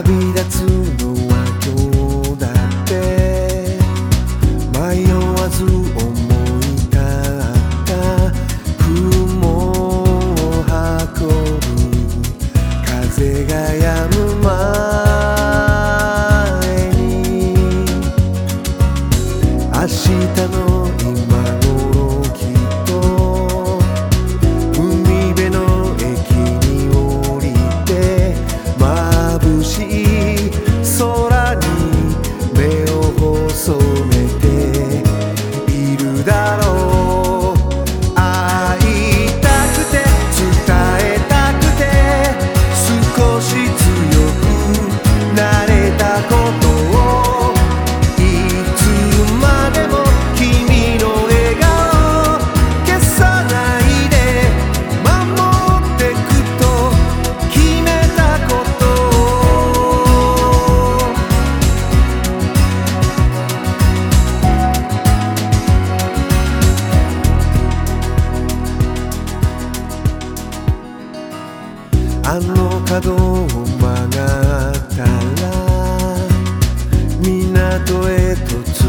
旅立つあの角を曲がったら港へと着